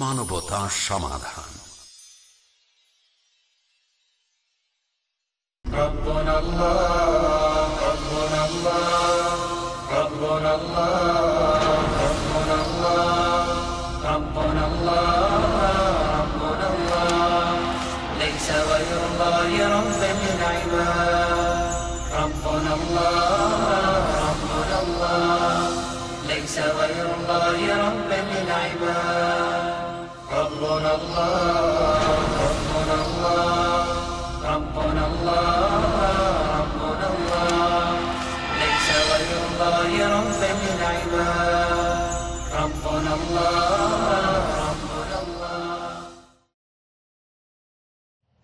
বাংলা মানবতা সমাধান ربنا الله ربنا الله ربنا الله ربنا الله ربنا الله ربنا الله ليس غير الله رب العباد ربنا الله ربنا الله ليس غير الله رب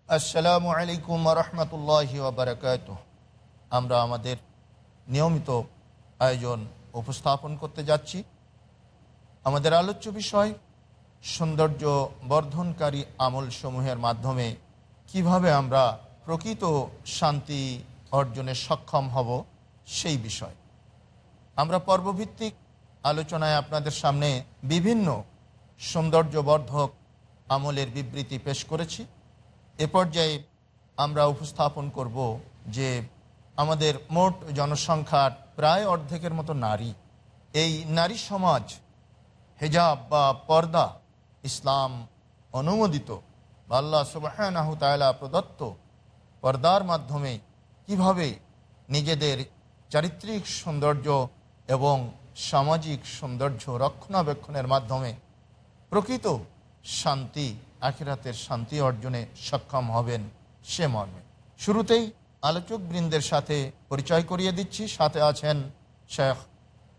আসসালামু আলাইকুম রহমতুল্লাহ বারকাত আমরা আমাদের নিয়মিত আয়োজন উপস্থাপন করতে যাচ্ছি। আমাদের আলোচ্য বিষয় সৌন্দর্য বর্ধনকারী আমল সমূহের মাধ্যমে কীভাবে আমরা প্রকৃত শান্তি অর্জনে সক্ষম হব সেই বিষয়। আমরা পর্বভিত্তিক আলোচনায় আপনাদের সামনে বিভিন্ন সৌন্দর্যবর্ধক আমলের বিবৃতি পেশ করেছি। এ পর্যায়ে আমরা উপস্থাপন করব যে আমাদের মোট জনসংখ্যার প্রায় অর্ধেকের মতো নারী। এই নারী সমাজ, হেজাব বা পর্দা ইসলাম অনুমোদিত বা আল্লাহ সুবাহ তালা প্রদত্ত পর্দার মাধ্যমে কীভাবে নিজেদের চারিত্রিক সৌন্দর্য এবং সামাজিক সৌন্দর্য রক্ষণাবেক্ষণের মাধ্যমে প্রকৃত শান্তি, আখিরাতের শান্তি অর্জনে সক্ষম হবেন সে মর্মে। শুরুতেই আলোচক বৃন্দের সাথে পরিচয় করিয়ে দিচ্ছি। সাথে আছেন শেখ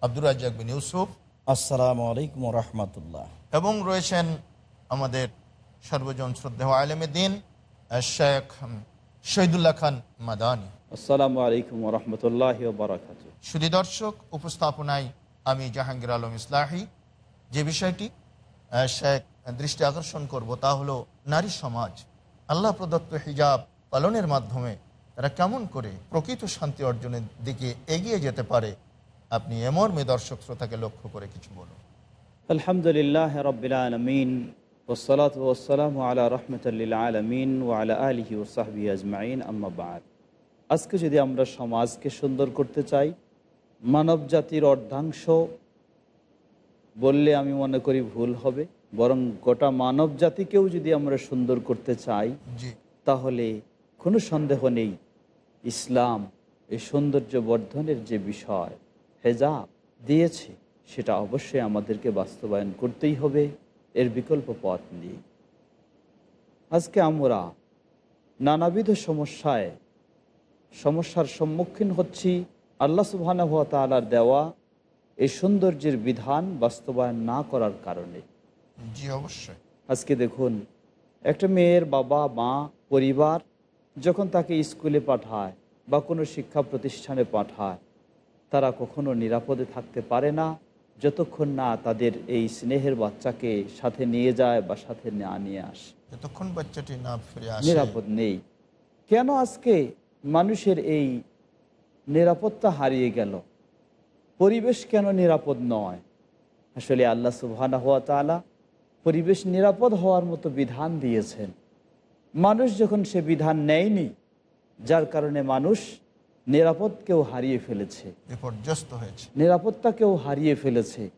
আব্দুর রাজ্জাক বিন ইউসুফ আসসালামু আলাইকুম রহমতুল্লাহ। এবং রয়েছেন আমাদের সর্বজন শ্রদ্ধেয় আলমে দিন শেখ শহীদুল্লাহ খান মাদানী। আসসালামু আলাইকুম রহমতুল্লাহ বারাকাত শুধু দর্শক উপস্থাপনায় আমি জাহাঙ্গীর আলম ইসলাহি। যে বিষয়টি শেখ দৃষ্টি আকর্ষণ করব তা হলো নারী সমাজ। আল্লাহ প্রদত্ত হিজাব পালনের মাধ্যমে তারা কেমন করে প্রকৃত শান্তি অর্জনের দিকে এগিয়ে যেতে পারে আপনি এমর্মে দর্শক শ্রোতাকে লক্ষ্য করে কিছু বলুন। আলহামদুলিল্লাহ রবিল আলমিন ওসলাত ওসালাম আলা রহমতুল্লিল আলমিন ও আলা আলহি ও সাহবি আজমাইন আম্মাবাদ আজকে যদি আমরা সমাজকে সুন্দর করতে চাই মানব জাতির অর্ধাংশ বললে আমি মনে করি ভুল হবে বরং গোটা মানব জাতিকেও যদি আমরা সুন্দর করতে চাই তাহলে কোনো সন্দেহ নেই ইসলাম এই সৌন্দর্য বর্ধনের যে বিষয় হেজাব দিয়েছে সেটা অবশ্যই আমাদেরকে বাস্তবায়ন করতেই হবে এর বিকল্প পথ নেই। আজকে আমরা নানাবিধ সমস্যায় সমস্যার সম্মুখীন হচ্ছি আল্লাহ সুবহানাহু ওয়া তাআলার দেওয়া এই সৌন্দর্যের বিধান বাস্তবায়ন না করার কারণে। জি অবশ্যই। আজকে দেখুন একটা মেয়ের বাবা মা পরিবার যখন তাকে স্কুলে পাঠায় বা কোনো শিক্ষা প্রতিষ্ঠানে পাঠায় তারা কখনো নিরাপদে থাকতে পারে না। যতক্ষণ না তাদের এই স্নেহের বাচ্চাকে সাথে নিয়ে যায় বা সাথে না নিয়ে আসে। যতক্ষণ বাচ্চাটি না ফিরে আসে। নিরাপদ নেই। কেন আজকে মানুষের এই নিরাপত্তা হারিয়ে গেল? পরিবেশ কেন নিরাপদ নয়? আসলে আল্লাহ সুবহানা হওয়া তালা পরিবেশ নিরাপদ হওয়ার মতো বিধান দিয়েছেন। মানুষ যখন সে বিধান নেয়নি যার কারণে মানুষ নিরাপদকেও হারিয়ে ফেলেছে। বিপর্যস্ত হয়েছে। নিরাপত্তাকেও হারিয়ে ফেলেছে।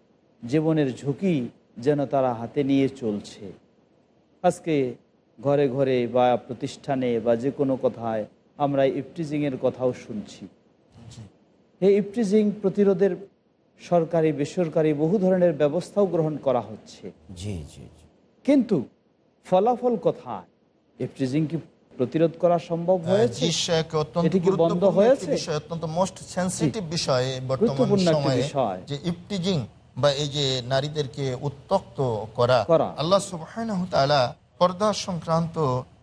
জীবনের ঝুঁকি যেন তারা হাতে নিয়ে চলছে। আজকে ঘরে ঘরে বা প্রতিষ্ঠানে বা যে কোনো কথায় আমরা ইফটিজিংয়ের কথাও শুনছি। এই ইফটিজিং প্রতিরোধের সরকারি বেসরকারি বহু ধরনের ব্যবস্থাও গ্রহণ করা হচ্ছে। জি জি জি। কিন্তু ফলাফল কোথায়? ইফটিজিং কি প্রতিরোধ করা সম্ভব হয়েছে? জি শেখ অত্যন্ত এটি কি বন্ধ একটি হয়েছে? অত্যন্ত মোস্ট সেন্সিটিভ বিষয় বর্তমান সময়ে যে ইফটিজিং বা এই যে নারীদেরকে উত্তক্ত করা। আল্লাহ সুবহানাহু তাআলা পর্দা সংক্রান্ত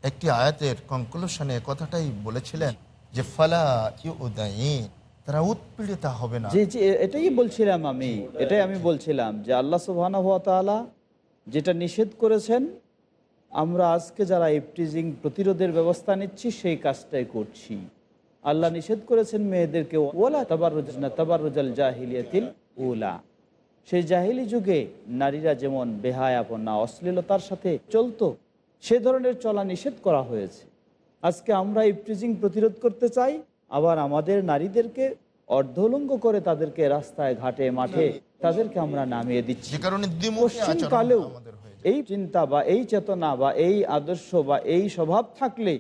একটি আয়াতের কনক্লুশনে কথাটাই বলেছিলেন যে ফালা ইউদাইন তারা উৎপীড়িতা হবে না। এটাই বলছিলাম আমি এটাই আমি বলছিলাম যে আল্লাহ সুবহানাহু ওয়া তাআলা যেটা নিষেধ করেছেন আমরা আজকে যারা ইফটিজিং প্রতিরোধের ব্যবস্থা নিচ্ছি সেই কাজটাই করছি। আল্লাহ নিষেধ করেছেন মেয়েদেরকে ওলা তাবারুজ না তাবারুজাল জাহিলিয়াতিল উলা। সেই জাহিলি যুগে নারীরা যেমন বেহায়াপনা অশ্লীলতার সাথে চলতো সে ধরনের চলা নিষেধ করা হয়েছে। আজকে আমরা ইফটিজিং প্রতিরোধ করতে চাই আবার আমাদের নারীদেরকে অর্ধলঙ্গ করে তাদেরকে রাস্তায় ঘাটে মাঠে তাদেরকে আমরা নামিয়ে দিচ্ছি। যে এই চিন্তা বা এই চেতনা বা এই আদর্শ বা এই স্বভাব থাকলে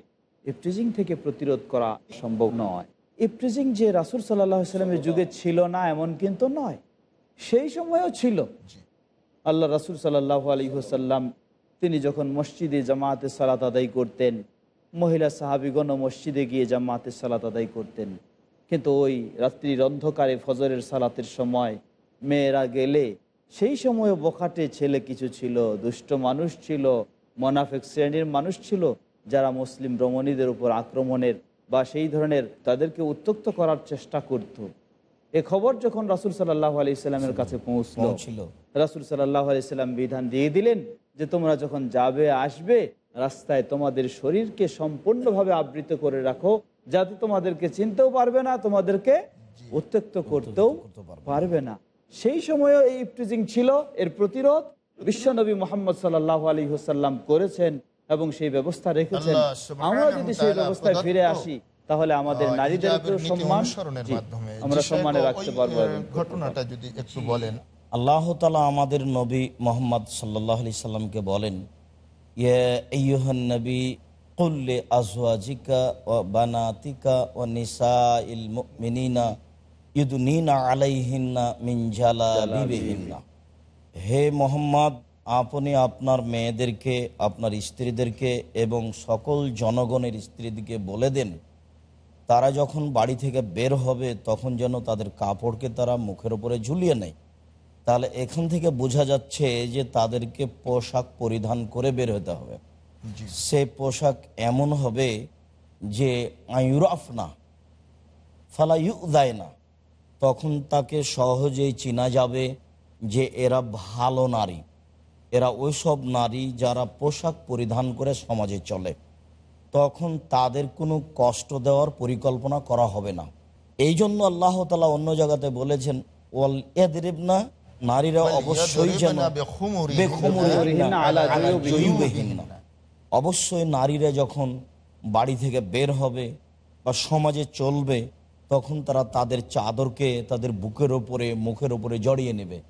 ইফটিজিং থেকে প্রতিরোধ করা সম্ভব নয়। ইফটিজিং যে রাসুল সাল্লাহ সাল্লামের যুগে ছিল না, এমন কিন্তু নয়। সেই সময়েও ছিল। আল্লাহ রাসুল সাল্লাহ আলী হুসাল্লাম তিনি যখন মসজিদে জামাতে সালাত আদায় করতেন, মহিলা সাহাবিগণ মসজিদে গিয়ে জামাতে সালাত আদায় করতেন। কিন্তু ওই রাত্রির অন্ধকারে ফজরের সালাতের সময় মেয়েরা গেলে সেই সময়ে বখাটে ছেলে কিছু ছিল দুষ্ট মানুষ ছিল মোনাফেক শ্রেণির মানুষ ছিল যারা মুসলিম রমণীদের উপর আক্রমণের বা সেই ধরনের তাদেরকে উত্তক্ত করার চেষ্টা করত। এ খবর যখন রাসুল সাল্লাহ আলি ইসলামের কাছে পৌঁছলো। রাসুল সাল্লাহ আলাইসাল্লাম বিধান দিয়ে দিলেন যে তোমরা যখন যাবে আসবে রাস্তায় তোমাদের শরীরকে সম্পূর্ণভাবে আবৃত করে রাখো যাতে তোমাদেরকে চিনতেও পারবে না তোমাদেরকে উত্ত্যক্ত করতেও পারবে না। সেই সময়েও এই ইফটিজিং ছিল। এর প্রতিরোধ বিশ্বনবী মোহাম্মদ সাল্লাহ আলী হুসাল্লাম করেছেন এবং সেই ব্যবস্থা রেখেছেন। আমরা যদি সেই ব্যবস্থায় ফিরে আসি তাহলে আমাদের নীতি সম্মান আমরা সম্মানে রাখতে পারব। ঘটনাটা যদি একটু বলেন। আল্লাহ তালা আমাদের নবী মোহাম্মদ সাল্লাহ আলি সাল্লামকে বলেন ইয়ে নবী কুল্লে আজওয়াজিকা ও বানাতিকা ও নিসা ইল মিনিনা ইদুনিনা আলাইহিন্না জালাবিবিহিন্না। হে মোহাম্মদ আপনি আপনার মেয়েদেরকে আপনার স্ত্রীদেরকে এবং সকল জনগণের স্ত্রীদেরকে বলে দেন তারা যখন বাড়ি থেকে বের হবে তখন যেন তাদের কাপড়কে তারা মুখের উপরে ঝুলিয়ে নেয়। তাহলে এখান থেকে বোঝা যাচ্ছে যে তাদেরকে পোশাক পরিধান করে বের হতে হবে। সে পোশাক এমন হবে যে আয়ুরাফ না ফালাইউ দেয় না তখন তাকে সহজেই চেনা যাবে যে এরা ভালো নারী। এরা ওইসব নারী যারা পোশাক পরিধান করে সমাজে চলে। তখন তাদের কোনো কষ্ট দেওয়ার পরিকল্পনা করা হবে না। এই জন্য আল্লাহ তালা অন্য জায়গাতে বলেছেন ওয়াল এদরিবনা নারীরা অবশ্যই যেন। অবশ্যই নারীরা যখন বাড়ি থেকে বের হবে বা সমাজে চলবে তখন তারা তাদের চাদরকে তাদের বুকের ওপরে মুখের ওপরে জড়িয়ে নেবে।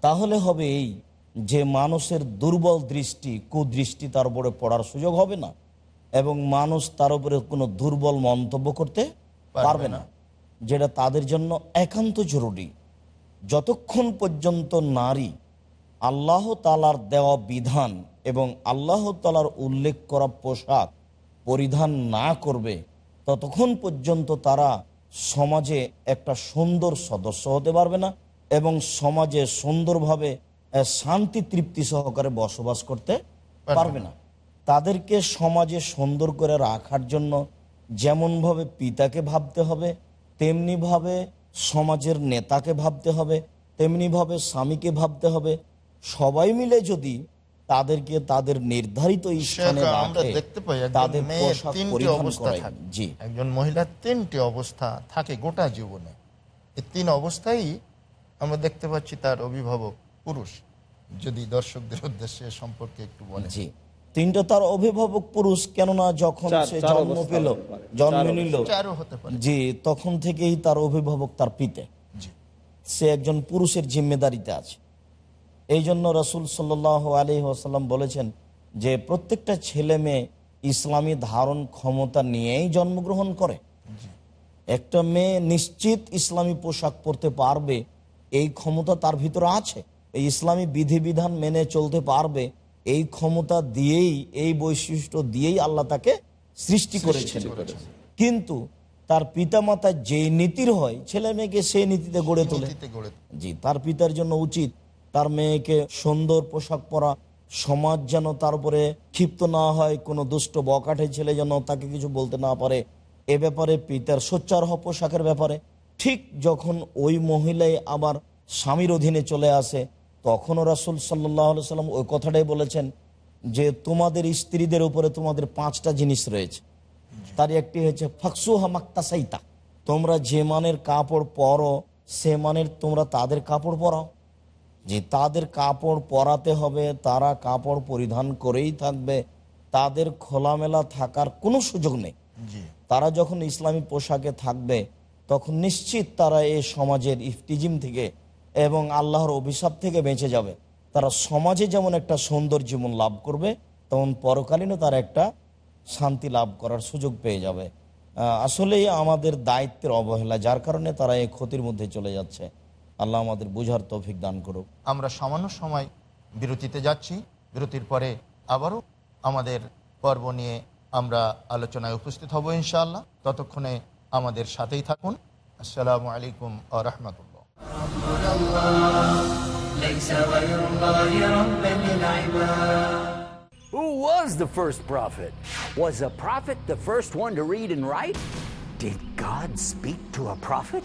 তাহলে হবে এই যে মানুষের দুর্বল দৃষ্টি কুদৃষ্টি তার উপরে পড়ার সুযোগ হবে না এবং মানুষ তার উপরে কোনো দুর্বল মন্তব্য করতে পারবে না। যেটা তাদের জন্য একান্ত জরুরি। যতক্ষণ পর্যন্ত নারী আল্লাহ তালার দেওয়া বিধান এবং আল্লাহ তালার উল্লেখ করা পোশাক পরিধান না করবে ততক্ষণ পর্যন্ত তারা সমাজে একটা সুন্দর সদস্য হতে পারবে না এবং সমাজে সুন্দরভাবে শান্তি তৃপ্তি সহকারে বসবাস করতে পারবে না। তাদেরকে সমাজে সুন্দর করে রাখার জন্য যেমনভাবে পিতাকে ভাবতে হবে তেমনিভাবে সমাজের নেতাকে ভাবতে হবে তেমনিভাবে স্বামীকে ভাবতে হবে। সবাই মিলে যদি তাদেরকে তাদের নির্ধারিত স্থানে আমরা দেখতে পাই। তাদের পোশাক তিনটি অবস্থা থাকে। জি। একজন মহিলার তিনটি অবস্থা থাকে গোটা জীবনে। এই তিন অবস্থায় আমরা দেখতে পাচ্ছি তার অভিভাবক পুরুষ যদি দর্শকদের উদ্দেশ্যে সম্পর্কে একটু বলেন। জি। তিনটা তার অভিভাবক পুরুষ কেননা যখন সে জন্ম পেল জন্ম নিল। চারও হতে পারে। জি তখন থেকেই তার অভিভাবক তার পিতে। সে একজন পুরুষের জিম্মেদারিতে আছে। এই জন্য রসুল সাল্লাহ আলি আসাল্লাম বলেছেন যে প্রত্যেকটা ছেলে মেয়ে ইসলামী ধারণ ক্ষমতা নিয়েই জন্মগ্রহণ করে। একটা মেয়ে নিশ্চিত ইসলামী পোশাক পরতে পারবে এই ক্ষমতা তার ভিতরে আছে। এই ইসলামী বিধিবিধান মেনে চলতে পারবে এই ক্ষমতা দিয়েই এই বৈশিষ্ট্য দিয়েই আল্লাহ তাকে সৃষ্টি করেছেন। কিন্তু তার পিতামাতা যেই নীতির হয় ছেলে মেয়েকে সেই নীতিতে গড়ে তোলে। জি তার পিতার জন্য উচিত তার মেয়েকে সুন্দর পোশাক পরা সমাজ যেন তার উপরে ক্ষিপ্ত না হয়, কোনো দুষ্ট বকাঠে ছেলে যেন তাকে কিছু বলতে না পারে। এ ব্যাপারে পিতার সোচ্চার হওয়া পোশাকের ব্যাপারে। ঠিক যখন ওই মহিলাই আবার স্বামীর অধীনে চলে আসে, তখনও রাসুল সাল্লাহ সাল্লাম ওই কথাটাই বলেছেন যে, তোমাদের স্ত্রীদের উপরে তোমাদের পাঁচটা জিনিস রয়েছে। তার একটি হচ্ছে, ফাকসুহা মাক্তা সাইতা তোমরা যে মানের কাপড় পরো, সে মানের তোমরা তাদের কাপড় পরাও। যে তাদের কাপড় পরাতে হবে তারা কাপড় পরিধান করেই থাকবে। তাদের খোলামেলা থাকার কোনো সুযোগ নেই। তারা যখন ইসলামী পোশাকে থাকবে তখন নিশ্চিত তারা এই সমাজের ইফতিজিম থেকে এবং আল্লাহর অভিশাপ থেকে বেঁচে যাবে। তারা সমাজে যেমন একটা সুন্দর জীবন লাভ করবে তেমন পরকালীনও তারা একটা শান্তি লাভ করার সুযোগ পেয়ে যাবে। আসলেই আমাদের দায়িত্বের অবহেলা যার কারণে তারা এই ক্ষতির মধ্যে চলে যাচ্ছে। আল্লাহ আমাদের বোঝার তৌফিক দান করুক আমরা সামান্য সময় বিরতিতে যাচ্ছি বিরতির পরে আবারও আমাদের পর্ব নিয়ে আমরা আলোচনায় উপস্থিত হব ইনশাআল্লাহ ততক্ষণে আমাদের সাথেই থাকুন আসসালামু আলাইকুম আ রহমতুল্লাহ Who was the first prophet? Was a prophet the first one to read and write? Did God speak to a prophet?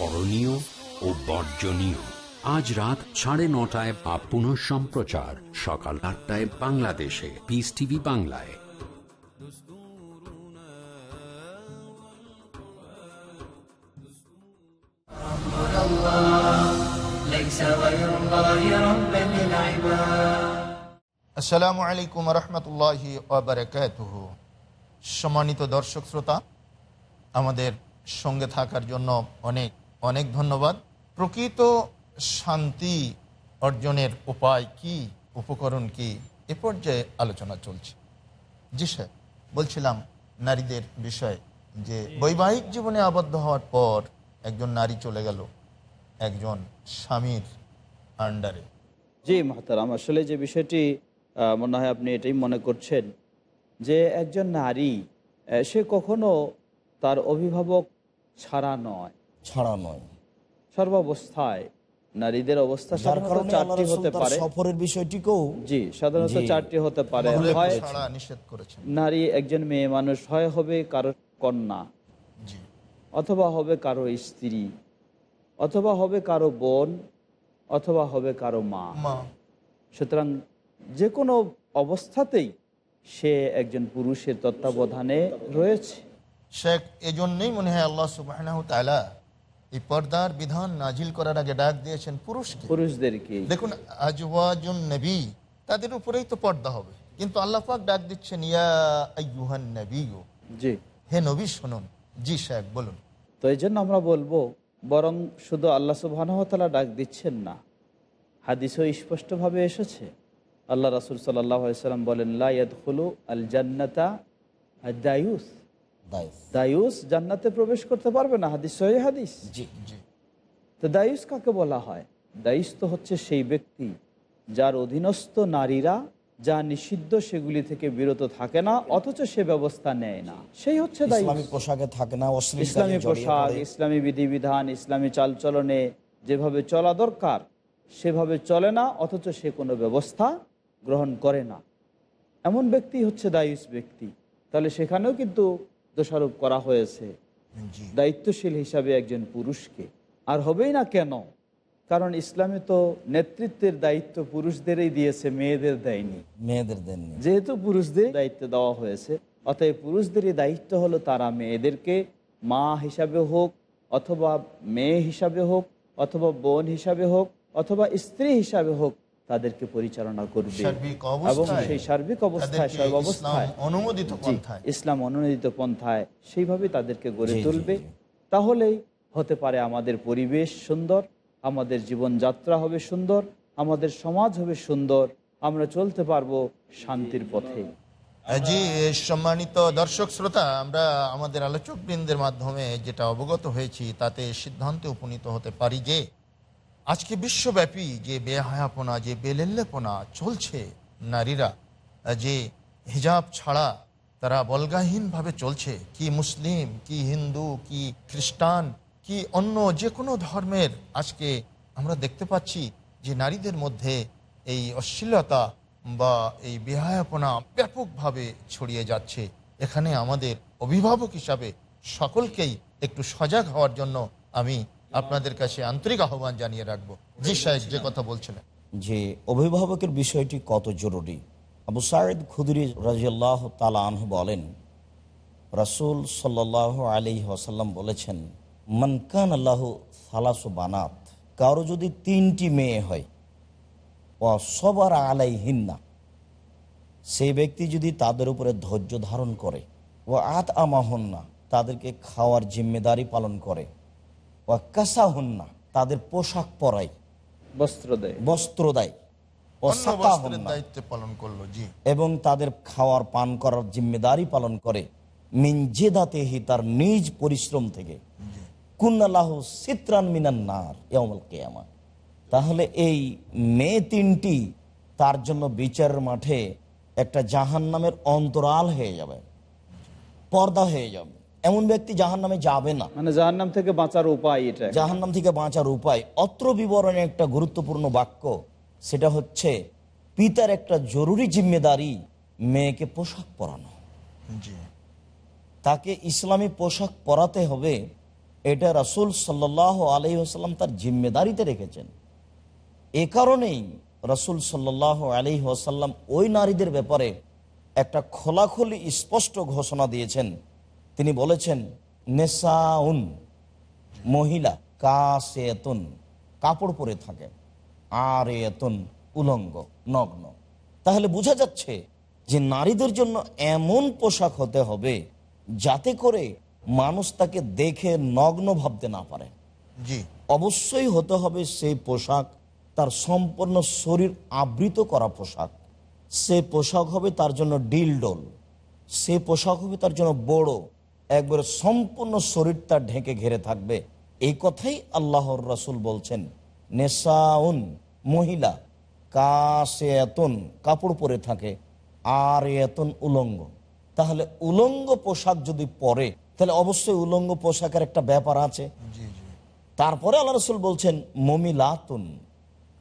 করণীয় ও বর্জনীয়। আজ রাত সাড়ে নটায় বা পুনঃ সম্প্রচার। সকাল আটটায় বাংলাদেশে। পিস টিভি বাংলায়। আসসালামু আলাইকুম রহমতুল্লাহ সম্মানিত দর্শক শ্রোতা, আমাদের সঙ্গে থাকার জন্য অনেক অনেক ধন্যবাদ। প্রকৃত শান্তি অর্জনের উপায় কি, উপকরণ কি, এ পর্যায়ে আলোচনা চলছে। জি স্যার, বলছিলাম নারীদের বিষয়ে যে বৈবাহিক জীবনে আবদ্ধ হওয়ার পর একজন নারী চলে গেল, একজন স্বামীর আন্ডারে। জি মহতারাম, আসলে যে বিষয়টি মনে হয় আপনি এটাই মনে করছেন যে একজন নারী সে কখনো তার অভিভাবক ছাড়া নয়। ছাড়া নয়। সর্বাবস্থায় নারীদের অবস্থা সাধারণত চারটি হতে পারে। সফরের বিষয়টিকেও জি সাধারণত চারটি হতে পারে। হয় নারী একজন মেয়ে মানুষ হয় হবে কারও কন্যা। অথবা হবে কারও স্ত্রী অথবা হবে কারও বোন অথবা হবে কারও মা। মা। সুতরাং যে কোনো অবস্থাতেই সে একজন পুরুষের তত্ত্বাবধানে রয়েছে। শেখ এজন্যই মনে হয় আল্লাহ সুবাহ এই পর্দার বিধান নাজিল করার আগে ডাক দিয়েছেন পুরুষকে। পুরুষদেরকে। দেখুন আজওয়াজুন নবী তাদের উপরেই তো পর্দা হবে। কিন্তু আল্লাহ পাক ডাক দিচ্ছেন ইয়া আইয়ুহান নবী জি। হে নবী শুনুন। জি শেখ বলুন। তো এই জন্য আমরা বলব বরং শুধু আল্লাহ সুবাহানহতালা ডাক দিচ্ছেন না। হাদিসও স্পষ্টভাবে এসেছে। আল্লাহ রাসুল সাল্লাম বলেন লাইয়াদ হলু আল জান্নাতা আর দায়ুস। জান্নাতে প্রবেশ করতে পারবে না হাদিস সহি হাদিস। তো দায়ুস কাকে বলা হয়? দায়ুস তো হচ্ছে সেই ব্যক্তি যার অধীনস্থ নারীরা যা নিষিদ্ধ সেগুলি থেকে বিরত থাকে না অথচ সে ব্যবস্থা নেয় না। সেই হচ্ছে ইসলামী পোশাকে থাকে না ইসলামী পোশাক ইসলামী বিধিবিধান ইসলামী চালচলনে যেভাবে চলা দরকার সেভাবে চলে না অথচ সে কোনো ব্যবস্থা গ্রহণ করে না। এমন ব্যক্তি হচ্ছে দায়ুস ব্যক্তি। তাহলে সেখানেও কিন্তু দোষারোপ করা হয়েছে। দায়িত্বশীল হিসাবে একজন পুরুষকে। আর হবেই না কেন? কারণ ইসলামে তো নেতৃত্বের দায়িত্ব পুরুষদেরই দিয়েছে মেয়েদের দেয়নি। মেয়েদের দেয়নি যেহেতু পুরুষদের দায়িত্ব দেওয়া হয়েছে অতএব পুরুষদেরই দায়িত্ব হলো তারা মেয়েদেরকে মা হিসাবে হোক অথবা মেয়ে হিসাবে হোক অথবা বোন হিসাবে হোক অথবা স্ত্রী হিসাবে হোক তাদেরকে পরিচালনা করবে। সার্বিক এবং সেই সার্বিক অবস্থায় অবস্থায় অনুমোদিত ইসলাম অনুমোদিত পন্থায় সেইভাবে তাদেরকে গড়ে তুলবে। তাহলেই হতে পারে আমাদের পরিবেশ সুন্দর আমাদের জীবনযাত্রা হবে সুন্দর আমাদের সমাজ হবে সুন্দর আমরা চলতে পারব শান্তির পথে। জি সম্মানিত দর্শক শ্রোতা আমরা আমাদের আলোচক বৃন্দের মাধ্যমে যেটা অবগত হয়েছি তাতে সিদ্ধান্তে উপনীত হতে পারি যে আজকে বিশ্বব্যাপী যে বেহায়াপনা, যে বেলেল্লেপনা চলছে নারীরা, যে হিজাব ছাড়া তারা বলগাহীনভাবে চলছে, কি মুসলিম, কি হিন্দু, কি খ্রিস্টান, কি অন্য যে কোনো ধর্মের আজকে আমরা দেখতে পাচ্ছি যে নারীদের মধ্যে এই অশ্লীলতা বা এই বেহায়াপনা ব্যাপকভাবে ছড়িয়ে যাচ্ছে। এখানে আমাদের অভিভাবক হিসাবে সকলকেই একটু সজাগ হওয়ার জন্য আমি আপনাদের কাছে আন্তরিক আহ্বান জানিয়ে রাখব। জি সাহেব যে কথা বলছিলেন। যে অভিভাবকের বিষয়টি কত জরুরি? আবু সাইদ খুদরি রাজিয়াল্লাহ তালা আনহু বলেন রাসুল সাল্লাহ আলি ওসাল্লাম বলেছেন মনকান আল্লাহ সালাসু বানাত কারও যদি তিনটি মেয়ে হয় ও সবার আলাই হিন্না সেই ব্যক্তি যদি তাদের উপরে ধৈর্য ধারণ করে ও আত আমাহন্না তাদেরকে খাওয়ার জিম্মেদারি পালন করে। ও কাসা হন্না তাদের পোশাক পরায় বস্ত্র দেয় বস্ত্র দেয় পালন করল জি। এবং তাদের খাওয়ার পান করার জিম্মেদারি পালন করে। মিনজেদাতেহি তার নিজ পরিশ্রম থেকে। কুন্নালাহ সিত্রান মিনান নার ইয়ামুল কেয়ামা। তাহলে এই মেয়ে তিনটি তার জন্য বিচারের মাঠে একটা জাহান নামের অন্তরাল হয়ে যাবে। পর্দা হয়ে যাবে। এমন ব্যক্তি জাহান নামে যাবে না। মানে যার নাম থেকে বাঁচার উপায় এটা। জাহান্নাম থেকে বাঁচার উপায়। অত্র বিবরণে একটা গুরুত্বপূর্ণ বাক্য সেটা হচ্ছে পিতার একটা জরুরি জিম্মেদারি মেয়েকে পোশাক পরানো। জি। তাকে ইসলামী পোশাক পরাতে হবে এটা রাসুল সাল্লাহ আলহি আসাল্লাম তার জিম্মেদারিতে রেখেছেন। এ কারণেই রাসুল সাল্লাহ আলহি আসাল্লাম ওই নারীদের ব্যাপারে একটা খোলাখুলি স্পষ্ট ঘোষণা দিয়েছেন। তিনি বলেছেন নেশাউন মহিলা কাসেতন কাপড় পরে থাকে আর এতন উলঙ্গ নগ্ন। তাহলে বোঝা যাচ্ছে যে নারীদের জন্য এমন পোশাক হতে হবে যাতে করে মানুষ তাকে দেখে নগ্ন ভাবতে না পারে। জি। অবশ্যই হতে হবে সেই পোশাক তার সম্পূর্ণ শরীর আবৃত করা পোশাক। সে পোশাক হবে তার জন্য ডিলডোল সে পোশাক হবে তার জন্য বড়। একবারে সম্পূর্ণ শরীর তার ঢেকে ঘেরে থাকবে। এই কথাই আল্লাহর রাসুল বলছেন নেশাউন মহিলা কাশে এতন কাপড় পরে থাকে আর এতন উলঙ্গ। তাহলে উলঙ্গ পোশাক যদি পরে তাহলে অবশ্যই উলঙ্গ পোশাকের একটা ব্যাপার আছে। তারপরে আল্লাহ রসুল বলছেন মমিলাতুন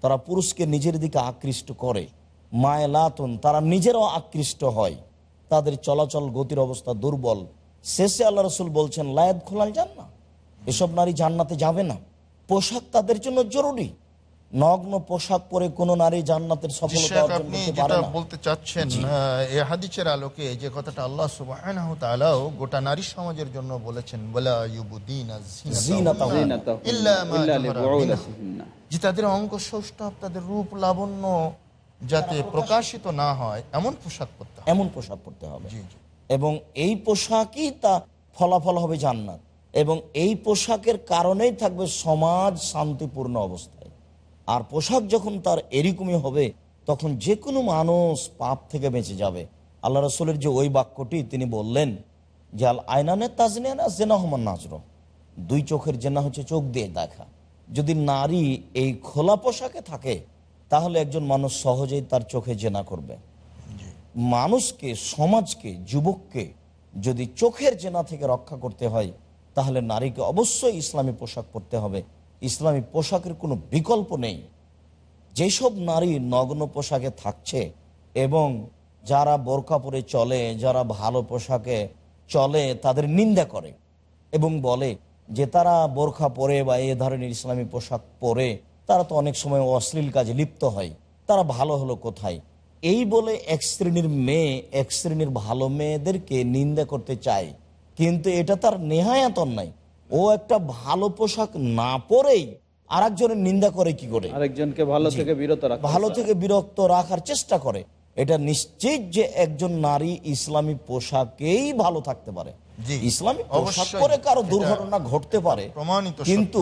তারা পুরুষকে নিজের দিকে আকৃষ্ট করে। মায়লাতুন তারা নিজেরাও আকৃষ্ট হয়। তাদের চলাচল গতির অবস্থা দুর্বল। শেষে আল্লাহ রসুল বলছেন লায়াত খোলাল যান না এসব নারী জান্নাতে যাবে না। পোশাক তাদের জন্য জরুরি। নগ্ন পোশাক পরে কোনো নারী জান্নাতের সফলতা অর্জন করতে পারে না। বলতে চাচ্ছেন আহ, হাদিসের আলোকে যে কথাটা আল্লাহ সুবহানাহু তাআলাও গোটা নারী সমাজের জন্য বলেছেন ওয়ালা ইউবদিনা জিনাতাহুন্না জিনাতাহুন্না ইল্লা মা ইল্লা জাহারা লিবুউলাতিহিন্না। যে তাদের অঙ্গ সৌষ্ঠব তাদের রূপ লাবণ্য যাতে প্রকাশিত না হয় এমন পোশাক পরতে হবে। এমন পোশাক পরতে হবে। জি জি। এবং এই পোশাকই তা ফলাফল হবে জান্নাত। এবং এই পোশাকের কারণেই থাকবে সমাজ শান্তিপূর্ণ অবস্থায়। আর পোশাক যখন তার এরকমই হবে, তখন যে কোনো মানুষ পাপ থেকে বেঁচে যাবে। আল্লাহ রসুলের যে ওই বাক্যটি তিনি বললেন, যে আল আয়নানে তাজনিয়ানা জেনা হমান নাজর। দুই চোখের জেনা হচ্ছে চোখ দিয়ে দেখা। যদি নারী এই খোলা পোশাকে থাকে, তাহলে একজন মানুষ সহজেই তার চোখে জেনা করবে। মানুষকে, সমাজকে, যুবককে যদি চোখের জেনা থেকে রক্ষা করতে হয়, তাহলে নারীকে অবশ্যই ইসলামী পোশাক পরতে হবে। ইসলামী পোশাকের কোনো বিকল্প নেই। যেসব নারী নগ্ন পোশাকে থাকছে এবং যারা বোরকা পরে চলে, যারা ভালো পোশাকে চলে, তাদের নিন্দা করে এবং বলে যে তারা বোরখা পরে বা এ ধরনের ইসলামী পোশাক পরে, তারা তো অনেক সময় অশ্লীল কাজে লিপ্ত হয়। তারা ভালো হলো কোথায়? এই বলে এক শ্রেণির মেয়ে এক শ্রেণির ভালো মেয়েদেরকে নিন্দা করতে চায়। কিন্তু এটা তার নেহায়াতন নাই ও একটা ভালো পোশাক না পরেই আর একজনের নিন্দা করে কি করে? আরেকজনকে ভালো থেকে বিরত রাখা ভালো থেকে বিরক্ত রাখার চেষ্টা করে। এটা নিশ্চিত যে একজন নারী ইসলামী পোশাকেই ভালো থাকতে পারে। ইসলামী পোশাক পরে কারও দুর্ঘটনা ঘটতে পারে। কিন্তু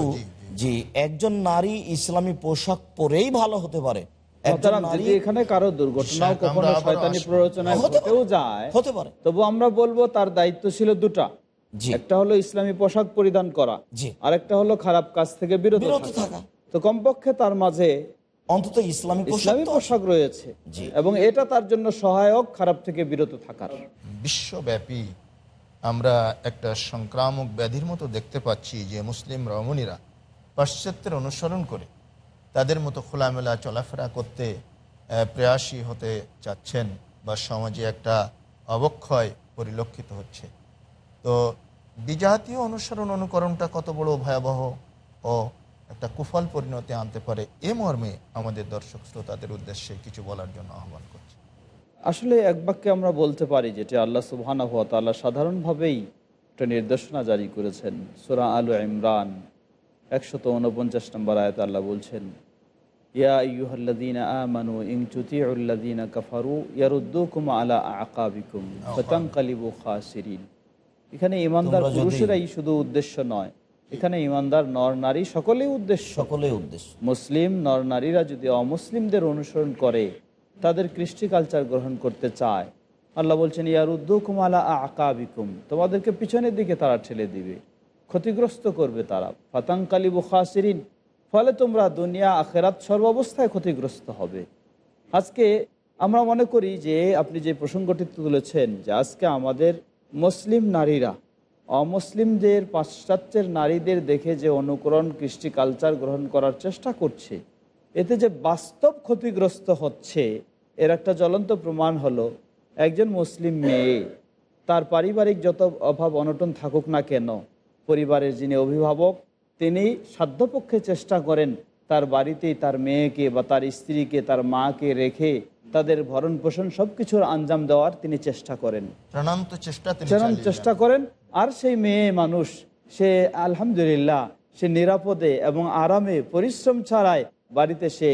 জি একজন নারী ইসলামী পোশাক পরেই ভালো হতে পারে। একজন যদি এখানে কারও দুর্ঘটনাও কখনো শয়তানি প্ররোচনায় হতে যায় হতে পারে। তবু আমরা বলব তার দায়িত্ব ছিল দুটা একটা হলো ইসলামী পোশাক পরিধান করা আর একটা হলো খারাপ কাজ থেকে বিরত বিরত থাকা। থাকা। তো কমপক্ষে তার মাঝে অন্তত ইসলামী ইসলামী পোশাক রয়েছে এবং এটা তার জন্য সহায়ক খারাপ থেকে বিরত থাকার। বিশ্বব্যাপী আমরা একটা সংক্রামক ব্যাধির মতো দেখতে পাচ্ছি যে মুসলিম রমণীরা পাশ্চাত্যের অনুসরণ করে তাদের মতো খোলামেলা চলাফেরা করতে প্রয়াসী হতে চাচ্ছেন বা সমাজে একটা অবক্ষয় পরিলক্ষিত হচ্ছে। তো বিজাতীয় অনুসরণ অনুকরণটা কত বড় ভয়াবহ ও একটা কুফল পরিণতি আনতে পারে, এ মর্মে আমাদের দর্শক শ্রোতাদের উদ্দেশ্যে কিছু বলার জন্য আহ্বান করছি। আসলে এক বাক্যে আমরা বলতে পারি যেটা আল্লাহ সুবহানা হুয়া সাধারণভাবেই একটা নির্দেশনা জারি করেছেন। সূরা আলু ইমরান, একশত উনপঞ্চাশ নম্বর আয়াত আল্লাহ বলছেন ইয়া আমানু কাফারু ইয়ারুদ্দুকুম আলা আকাবিকুম খাসিরিন। এখানে ইমানদার পুরুষেরাই শুধু উদ্দেশ্য নয় এখানে ইমানদার নর নারী সকলেই উদ্দেশ্য। সকলেই উদ্দেশ্য। মুসলিম নর নারীরা যদি অমুসলিমদের অনুসরণ করে তাদের কৃষ্টি কালচার গ্রহণ করতে চায় আল্লাহ বলছেন ইয়ার উদ্দুকুম আলা আকাবিকুম তোমাদেরকে পিছনের দিকে তারা ঠেলে দিবে ক্ষতিগ্রস্ত করবে তারা। ফাতাঙ্কালি বুখাসিরিন ফলে তোমরা দুনিয়া, আখেরাত সর্বাবস্থায় ক্ষতিগ্রস্ত হবে। আজকে আমরা মনে করি যে আপনি যে প্রসঙ্গটি তুলেছেন যে আজকে আমাদের মুসলিম নারীরা, অমুসলিমদের পাশ্চাত্যের নারীদের দেখে যে অনুকরণ, কৃষ্টি কালচার গ্রহণ করার চেষ্টা করছে, এতে যে বাস্তব ক্ষতিগ্রস্ত হচ্ছে, এর একটা জ্বলন্ত প্রমাণ হলো, একজন মুসলিম মেয়ে, তার পারিবারিক যত অভাব অনটন থাকুক না কেন, পরিবারের যিনি অভিভাবক তিনি সাধ্যপক্ষে চেষ্টা করেন তার বাড়িতেই তার মেয়েকে বা তার স্ত্রীকে তার মাকে রেখে তাদের ভরণ পোষণ সব কিছুর আঞ্জাম দেওয়ার তিনি চেষ্টা করেন। চেষ্টা চেষ্টা করেন। আর সেই মেয়ে মানুষ সে আলহামদুলিল্লাহ সে নিরাপদে এবং আরামে পরিশ্রম ছাড়াই বাড়িতে সে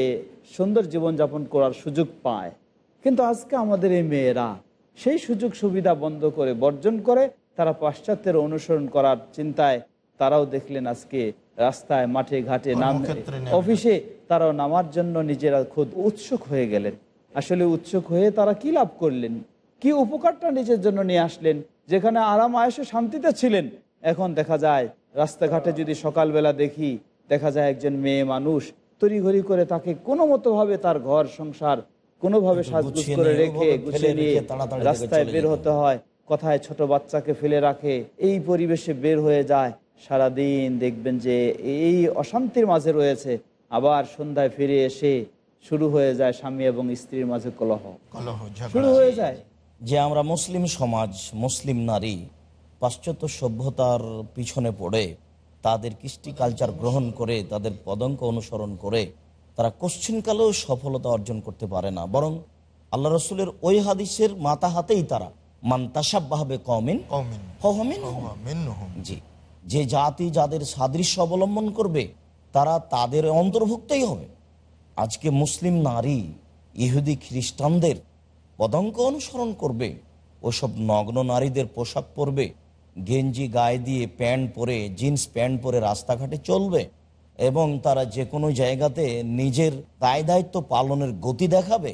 সুন্দর জীবনযাপন করার সুযোগ পায়। কিন্তু আজকে আমাদের এই মেয়েরা সেই সুযোগ সুবিধা বন্ধ করে বর্জন করে তারা পাশ্চাত্যের অনুসরণ করার চিন্তায় তারাও দেখলেন আজকে রাস্তায় মাঠে ঘাটে নাম অফিসে তারাও নামার জন্য নিজেরা খুব উৎসুক হয়ে গেলেন। আসলে উৎসুক হয়ে তারা কি লাভ করলেন? কি উপকারটা নিজের জন্য নিয়ে আসলেন? যেখানে আরাম আয়েসে শান্তিতে ছিলেন। এখন দেখা যায় রাস্তাঘাটে যদি সকালবেলা দেখি দেখা যায় একজন মেয়ে মানুষ তড়িঘড়ি করে তাকে কোনো মতোভাবে তার ঘর সংসার কোনোভাবে সাজগুজ করে রেখে গুছিয়ে নিয়ে রাস্তায় বের হতে হয় কথায় ছোট বাচ্চাকে ফেলে রাখে এই পরিবেশে বের হয়ে যায় সারাদিন দেখবেন যে এই অশান্তির মাঝে রয়েছে। আবার সন্ধ্যায় ফিরে এসে শুরু হয়ে যায় স্বামী এবং স্ত্রীর মাঝে কলহ। কলহ শুরু হয়ে যায়। যে আমরা মুসলিম সমাজ মুসলিম নারী পাশ্চাত্য সভ্যতার পিছনে পড়ে তাদের কৃষ্টি কালচার গ্রহণ করে তাদের পদঙ্ক অনুসরণ করে তারা কোশ্চিনকালেও সফলতা অর্জন করতে পারে না। বরং আল্লাহ রসুলের ওই হাদিসের মাথা হাতেই তারা মান্তাসাবাহাবে কমিন জি। যে জাতি যাদের সাদৃশ্য অবলম্বন করবে, তারা তাদের অন্তর্ভুক্তই হবে। আজকে মুসলিম নারী, ইহুদি খ্রিস্টানদের পদঙ্ক অনুসরণ করবে, ওসব নগ্ন নারীদের পোশাক পরবে, গেঞ্জি গায়ে দিয়ে প্যান্ট পরে, জিন্স প্যান্ট পরে রাস্তাঘাটে চলবে এবং তারা যে কোনো জায়গাতে নিজের দায় দায়িত্ব পালনের গতি দেখাবে,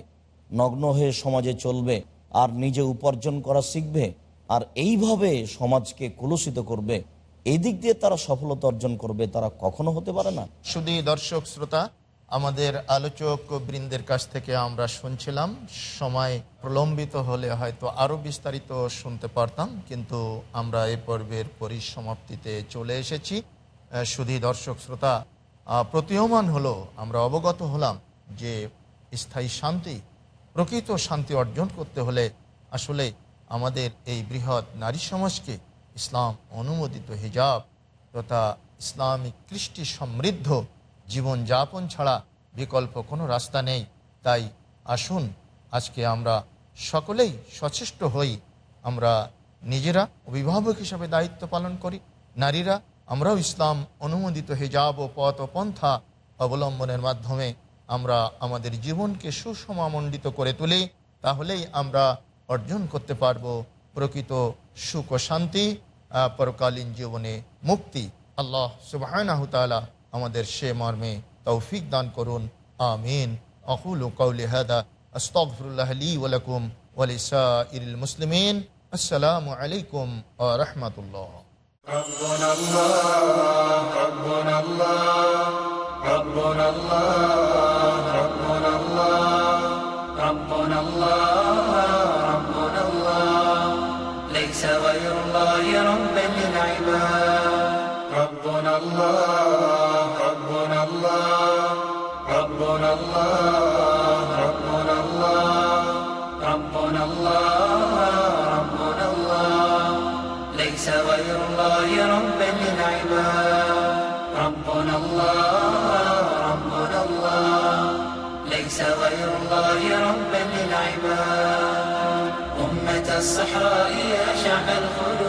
নগ্ন হয়ে সমাজে চলবে, আর নিজে উপার্জন করা শিখবে, আর এইভাবে সমাজকে কলুষিত করবে। এই দিক দিয়ে তারা সফলতা অর্জন করবে, তারা কখনো হতে পারে না। শুধু দর্শক শ্রোতা, আমাদের আলোচক বৃন্দের কাছ থেকে আমরা শুনছিলাম, সময় প্রলম্বিত হলে হয়তো আরও বিস্তারিত শুনতে পারতাম, কিন্তু আমরা এ পর্বের পরিসমাপ্তিতে চলে এসেছি। শুধু দর্শক শ্রোতা প্রতীয়মান হলো, আমরা অবগত হলাম যে স্থায়ী শান্তি, প্রকৃত শান্তি অর্জন করতে হলে আসলে আমাদের এই বৃহৎ নারী সমাজকে ইসলাম অনুমোদিত হিজাব তথা ইসলামিক কৃষ্টি সমৃদ্ধ জীবনযাপন ছাড়া বিকল্প কোনো রাস্তা নেই। তাই আসুন, আজকে আমরা সকলেই সচেষ্ট হই। আমরা নিজেরা অভিভাবক হিসাবে দায়িত্ব পালন করি। নারীরা, আমরাও ইসলাম অনুমোদিত হিজাব ও পথ ও পন্থা অবলম্বনের মাধ্যমে আমরা আমাদের জীবনকে সুসমামণ্ডিত করে তুলি, তাহলেই আমরা অর্জন করতে পারব প্রকৃত সুখ ও শান্তি। পরকালীন জীবনে মুক্তি আল্লাহ সুবাহ আমাদের সে মর্মে তৌফিক দান করুন আমিন আকুল কৌলি হাদা আস্তফরুল্লাহ লি ওয়ালাকুম ওয়ালিসাইরিল মুসলিমিন আসসালামু আলাইকুম ওয়া রাহমাতুল্লাহ ربنا الله ربنا الله ليس غير الله ربا للعباد ربنا الله ربنا الله ربنا الله ربنا الله ربنا الله ربنا الله ليس غير الله ربا للعباد ربنا الله ربنا الله ليس غير الله ربا للعباد أمة الصحراء يا شعب الخلود.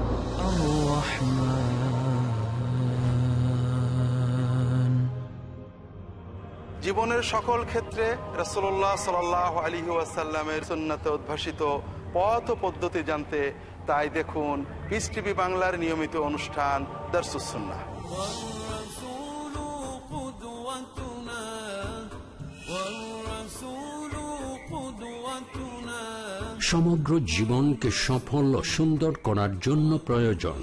জীবনের সকল ক্ষেত্রে রসোল্লাহ সাল আলী ওয়াসাল্লামের সুন্নাতে উদ্ভাসিত পথ পদ্ধতি জানতে তাই দেখুন পিস টিভি বাংলার নিয়মিত অনুষ্ঠান দর্শুসন্না সমগ্র জীবনকে সফল ও সুন্দর করার জন্য প্রয়োজন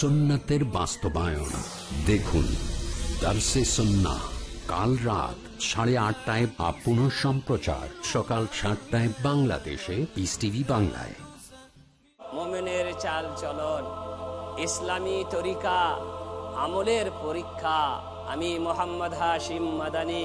সুন্নাতের বাস্তবায়ন। দেখুন সন্না কাল রাত সাড়ে আটটায় বা পুনঃ সম্প্রচার, সকাল সাতটায় বাংলাদেশে পিস টিভি বাংলায়। মোমেনের চাল চলন, ইসলামী তরিকা, আমলের পরীক্ষা, আমি মোহাম্মদ হাশিম মাদানি।